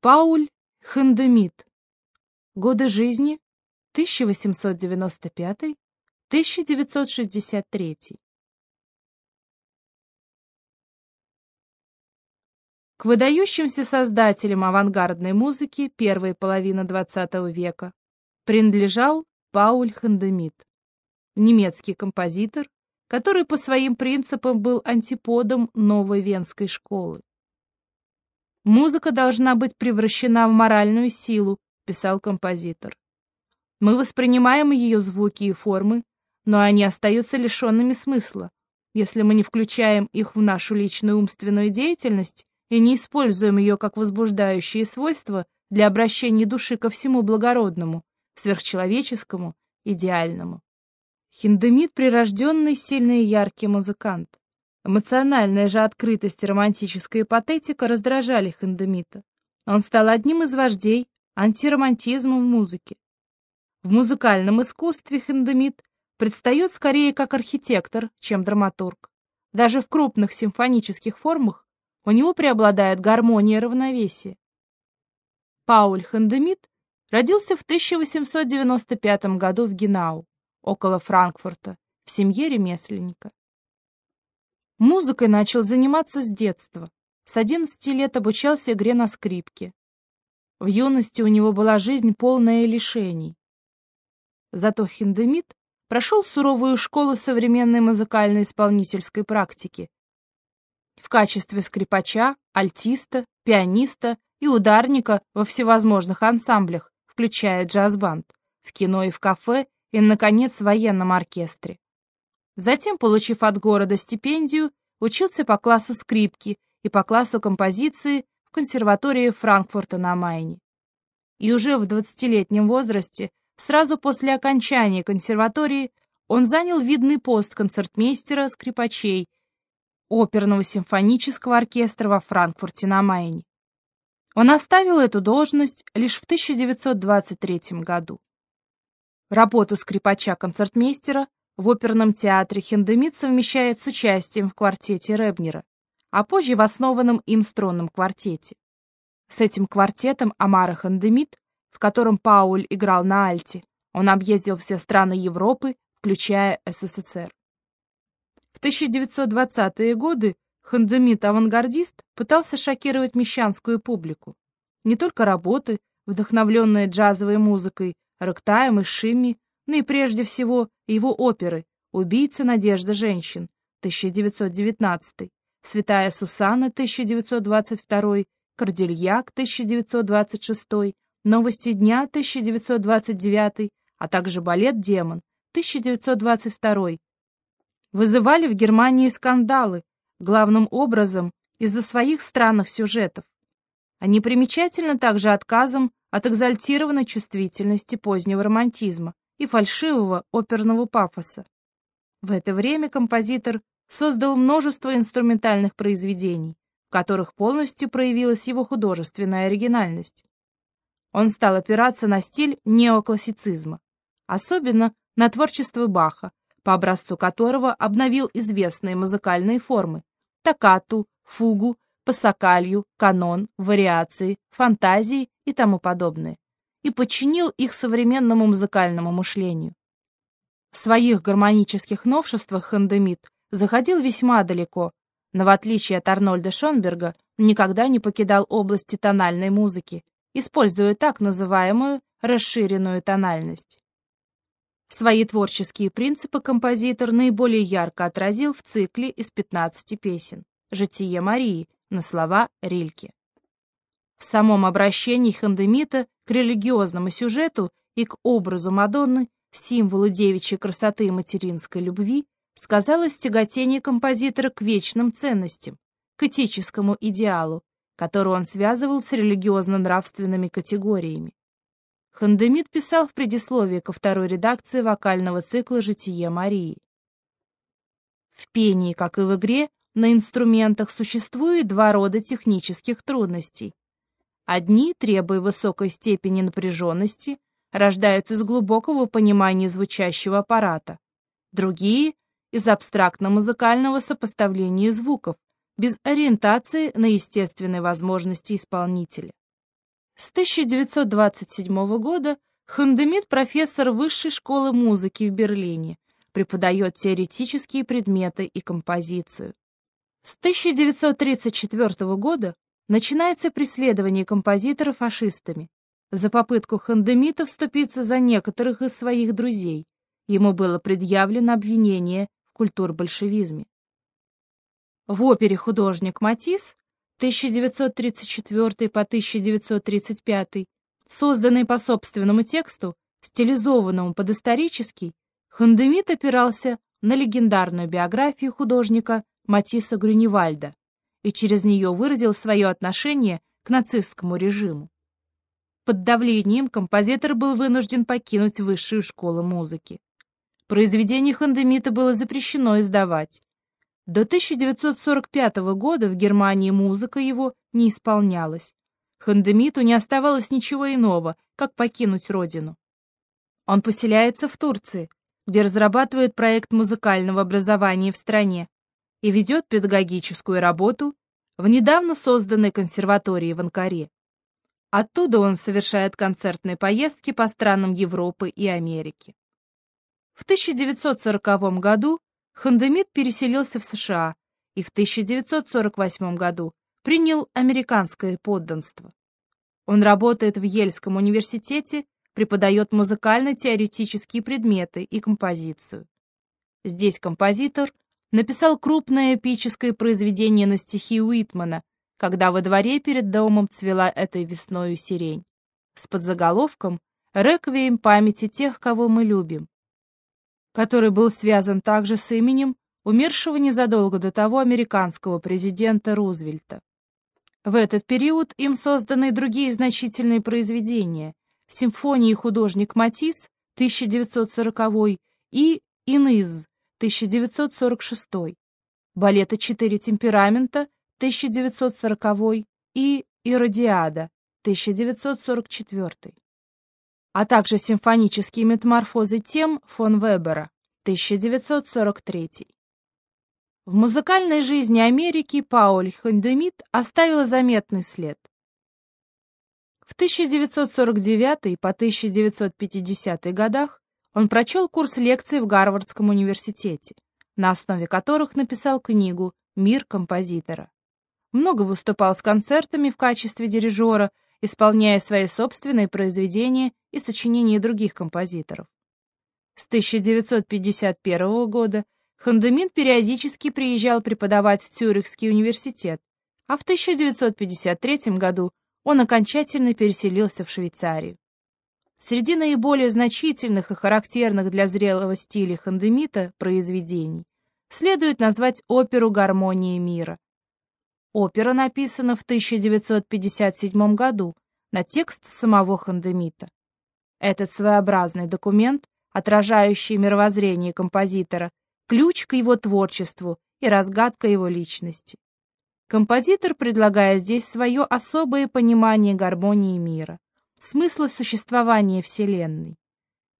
Пауль Хандемит. Годы жизни 1895-1963. К выдающимся создателям авангардной музыки первой половины XX века принадлежал Пауль Хандемит, немецкий композитор, который по своим принципам был антиподом новой венской школы. «Музыка должна быть превращена в моральную силу», — писал композитор. «Мы воспринимаем ее звуки и формы, но они остаются лишенными смысла, если мы не включаем их в нашу личную умственную деятельность и не используем ее как возбуждающие свойства для обращения души ко всему благородному, сверхчеловеческому, идеальному. Хиндемит — прирожденный, сильный и яркий музыкант. Эмоциональная же открытость и романтическая патетика раздражали Хендемита. Он стал одним из вождей антиромантизма в музыке. В музыкальном искусстве Хендемит предстает скорее как архитектор, чем драматург. Даже в крупных симфонических формах у него преобладает гармония и равновесие. Пауль Хендемит родился в 1895 году в Генау, около Франкфурта, в семье ремесленника. Музыкой начал заниматься с детства. С 11 лет обучался игре на скрипке. В юности у него была жизнь полная лишений. Зато Хиндемит прошел суровую школу современной музыкальной исполнительской практики. В качестве скрипача, альтиста, пианиста и ударника во всевозможных ансамблях, включая джаз-банд, в кино и в кафе и, наконец, в военном оркестре. Затем, получив от города стипендию, учился по классу скрипки и по классу композиции в консерватории Франкфурта на Майне. И уже в 20-летнем возрасте, сразу после окончания консерватории, он занял видный пост концертмейстера скрипачей оперного симфонического оркестра во Франкфурте на Майне. Он оставил эту должность лишь в 1923 году. Работу скрипача-концертмейстера в оперном театре Хендемит совмещает с участием в квартете Ребнера, а позже в основанном им струнном квартете. С этим квартетом Амара Хендемит, в котором Пауль играл на альте, он объездил все страны Европы, включая СССР. В 1920-е годы Хендемит-авангардист пытался шокировать мещанскую публику. Не только работы, вдохновленные джазовой музыкой, рэктаем и шимми, но и прежде всего его оперы «Убийца надежда женщин» 1919, «Святая Сусанна» 1922, «Кордильяк» 1926, «Новости дня» 1929, а также балет «Демон» 1922 вызывали в Германии скандалы, главным образом из-за своих странных сюжетов. Они примечательны также отказом от экзальтированной чувствительности позднего романтизма, и фальшивого оперного пафоса. В это время композитор создал множество инструментальных произведений, в которых полностью проявилась его художественная оригинальность. Он стал опираться на стиль неоклассицизма, особенно на творчество Баха, по образцу которого обновил известные музыкальные формы – токкату, фугу, пассакалью, канон, вариации, фантазии и тому подобное и подчинил их современному музыкальному мышлению. В своих гармонических новшествах Хандемит заходил весьма далеко, но в отличие от Арнольда Шонберга никогда не покидал области тональной музыки, используя так называемую расширенную тональность. Свои творческие принципы композитор наиболее ярко отразил в цикле из 15 песен «Житие Марии» на слова Рильке. В самом обращении Хандемита к религиозному сюжету и к образу Мадонны, символу девичьей красоты и материнской любви, сказалось тяготение композитора к вечным ценностям, к этическому идеалу, который он связывал с религиозно-нравственными категориями. Хандемит писал в предисловии ко второй редакции вокального цикла «Житие Марии». В пении, как и в игре, на инструментах существует два рода технических трудностей Одни, требуя высокой степени напряженности, рождаются из глубокого понимания звучащего аппарата. Другие — из абстрактно-музыкального сопоставления звуков, без ориентации на естественные возможности исполнителя. С 1927 года Хандемит профессор Высшей школы музыки в Берлине, преподает теоретические предметы и композицию. С 1934 года начинается преследование композитора фашистами. За попытку Хандемита вступиться за некоторых из своих друзей ему было предъявлено обвинение в культур-большевизме. В опере «Художник Матисс» 1934 по 1935, созданный по собственному тексту, стилизованному под исторический, Хандемит опирался на легендарную биографию художника Матисса Грюневальда и через нее выразил свое отношение к нацистскому режиму. Под давлением композитор был вынужден покинуть высшую школу музыки. Произведение Хандемита было запрещено издавать, до 1945 года в Германии музыка его не исполнялась. Хандемиту не оставалось ничего иного, как покинуть родину. Он поселяется в Турции, где разрабатывает проект музыкального образования в стране и ведет педагогическую работу в недавно созданной консерватории в Анкаре. Оттуда он совершает концертные поездки по странам Европы и Америки. В 1940 году Хандемит переселился в США и в 1948 году принял американское подданство. Он работает в Ельском университете, преподает музыкально-теоретические предметы и композицию. Здесь композитор написал крупное эпическое произведение на стихи Уитмана, когда во дворе перед домом цвела этой весною сирень, с подзаголовком «Реквием памяти тех, кого мы любим», который был связан также с именем умершего незадолго до того американского президента Рузвельта. В этот период им созданы другие значительные произведения «Симфонии художник Матисс» 1940 и «Иниз» 1946, балета «Четыре темперамента» 1940 и «Иродиада» 1944 а также симфонические метаморфозы тем фон Вебера, 1943. В музыкальной жизни Америки Пауль Хандемит оставил заметный след. В 1949 по 1950 годах он прочел курс лекций в Гарвардском университете, на основе которых написал книгу «Мир композитора». Много выступал с концертами в качестве дирижера исполняя свои собственные произведения и сочинения других композиторов. С 1951 года Хандемин периодически приезжал преподавать в Цюрихский университет, а в 1953 году он окончательно переселился в Швейцарию. Среди наиболее значительных и характерных для зрелого стиля Хандемита произведений следует назвать оперу «Гармония мира», Опера написана в 1957 году на текст самого Хандемита. Этот своеобразный документ, отражающий мировоззрение композитора, ключ к его творчеству и разгадка его личности. Композитор предлагает здесь свое особое понимание гармонии мира, смысла существования Вселенной.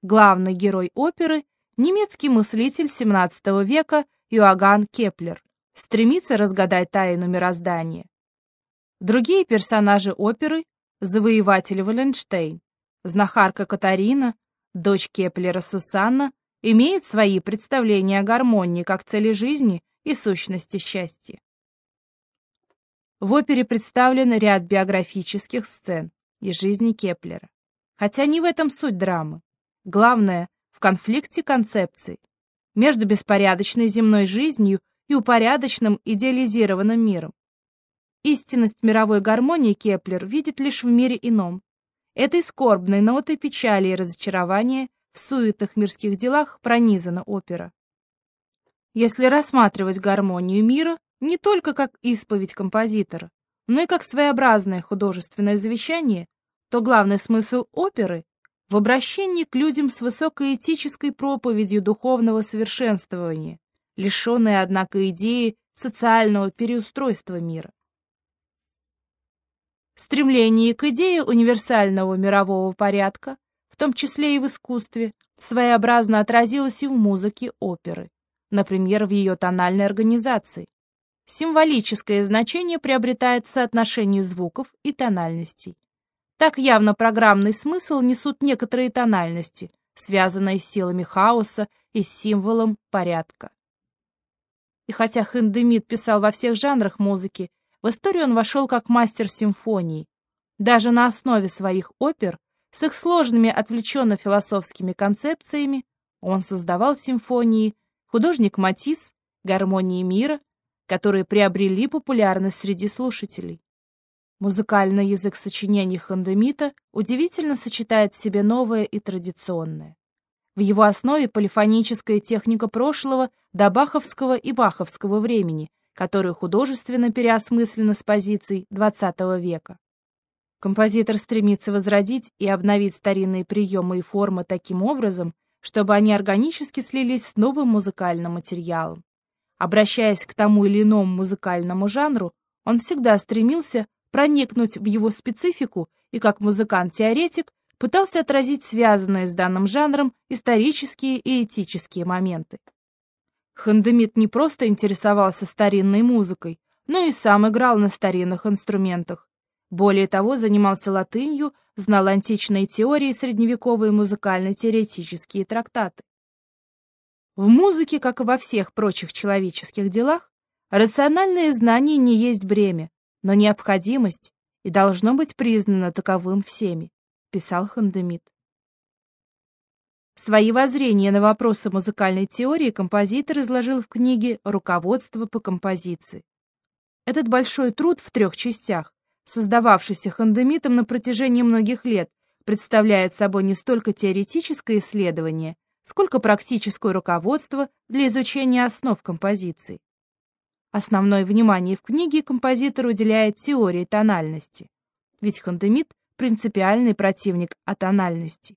Главный герой оперы – немецкий мыслитель XVII века Иоганн Кеплер, стремится разгадать тайну мироздания. Другие персонажи оперы — завоеватель Валленштейн, знахарка Катарина, дочь Кеплера Сусанна — имеют свои представления о гармонии как цели жизни и сущности счастья. В опере представлен ряд биографических сцен из жизни Кеплера. Хотя не в этом суть драмы. Главное — в конфликте концепций между беспорядочной земной жизнью и упорядоченным идеализированным миром. Истинность мировой гармонии Кеплер видит лишь в мире ином. Этой скорбной нотой печали и разочарования в суетных мирских делах пронизана опера. Если рассматривать гармонию мира не только как исповедь композитора, но и как своеобразное художественное завещание, то главный смысл оперы в обращении к людям с высокой этической проповедью духовного совершенствования, лишенные, однако, идеи социального переустройства мира. Стремление к идее универсального мирового порядка, в том числе и в искусстве, своеобразно отразилось и в музыке оперы, например, в ее тональной организации. Символическое значение приобретает соотношение звуков и тональностей. Так явно программный смысл несут некоторые тональности, связанные с силами хаоса и с символом порядка. И хотя Хендемит писал во всех жанрах музыки, в историю он вошел как мастер симфонии. Даже на основе своих опер, с их сложными отвлеченно-философскими концепциями, он создавал симфонии художник Матисс, гармонии мира, которые приобрели популярность среди слушателей. Музыкальный язык сочинений Хандемита удивительно сочетает в себе новое и традиционное. В его основе полифоническая техника прошлого до баховского и баховского времени, которая художественно переосмыслена с позиций XX века. Композитор стремится возродить и обновить старинные приемы и формы таким образом, чтобы они органически слились с новым музыкальным материалом. Обращаясь к тому или иному музыкальному жанру, он всегда стремился проникнуть в его специфику и как музыкант-теоретик пытался отразить связанные с данным жанром исторические и этические моменты. Хандемит не просто интересовался старинной музыкой, но и сам играл на старинных инструментах. Более того, занимался латынью, знал античные теории, средневековые музыкально-теоретические трактаты. В музыке, как и во всех прочих человеческих делах, рациональное знание не есть бремя, но необходимость и должно быть признано таковым всеми писал Хандемит. Свои воззрения на вопросы музыкальной теории композитор изложил в книге «Руководство по композиции». Этот большой труд в трех частях, создававшийся Хандемитом на протяжении многих лет, представляет собой не столько теоретическое исследование, сколько практическое руководство для изучения основ композиции. Основное внимание в книге композитор уделяет теории тональности, ведь Хандемит принципиальный противник атональности.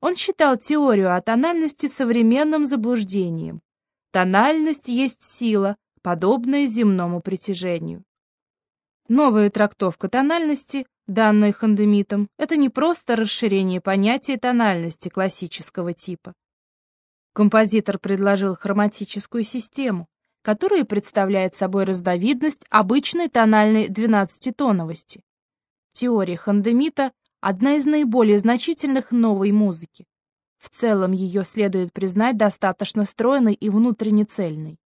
Он считал теорию атональности современным заблуждением. Тональность есть сила, подобная земному притяжению. Новая трактовка тональности, данная Хандемитом, это не просто расширение понятия тональности классического типа. Композитор предложил хроматическую систему, которая представляет собой разновидность обычной тональной двенадцатитоновости. Теория Хандемита – одна из наиболее значительных новой музыки. В целом ее следует признать достаточно стройной и внутренне цельной.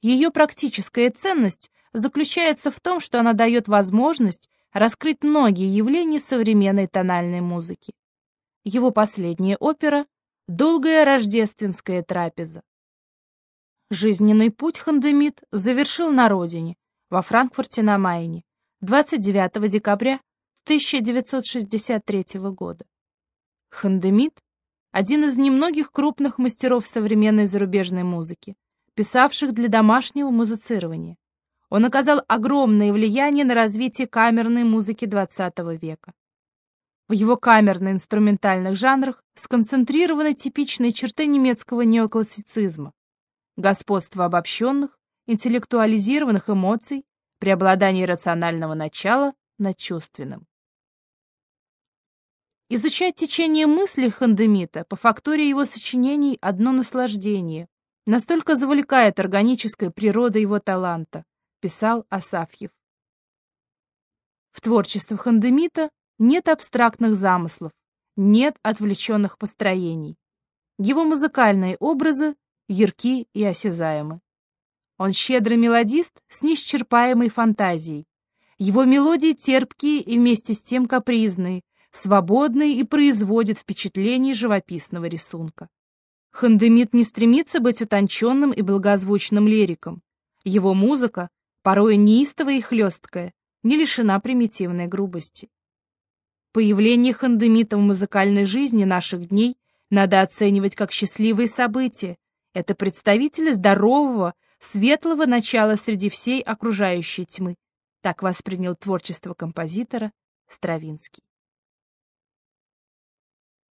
Ее практическая ценность заключается в том, что она дает возможность раскрыть многие явления современной тональной музыки. Его последняя опера — «Долгая рождественская трапеза». Жизненный путь Хандемит завершил на родине, во Франкфурте на Майне, 29 декабря 1963 года. Хандемит – один из немногих крупных мастеров современной зарубежной музыки, писавших для домашнего музицирования. Он оказал огромное влияние на развитие камерной музыки XX века. В его камерно-инструментальных жанрах сконцентрированы типичные черты немецкого неоклассицизма. Господство обобщенных, интеллектуализированных эмоций, преобладание рационального начала над чувственным. Изучать течение мыслей Хандемита по фактории его сочинений одно наслаждение. Настолько завлекает органическая природа его таланта, писал Асафьев. В творчестве Хандемита нет абстрактных замыслов, нет отвлеченных построений. Его музыкальные образы ярки и осязаемы. Он щедрый мелодист с неисчерпаемой фантазией. Его мелодии терпкие и вместе с тем капризные, свободный и производит впечатление живописного рисунка. Хандемит не стремится быть утонченным и благозвучным лириком. Его музыка, порой неистовая и хлесткая, не лишена примитивной грубости. Появление Хандемита в музыкальной жизни наших дней надо оценивать как счастливые события. Это представитель здорового, светлого начала среди всей окружающей тьмы. Так воспринял творчество композитора Стравинский.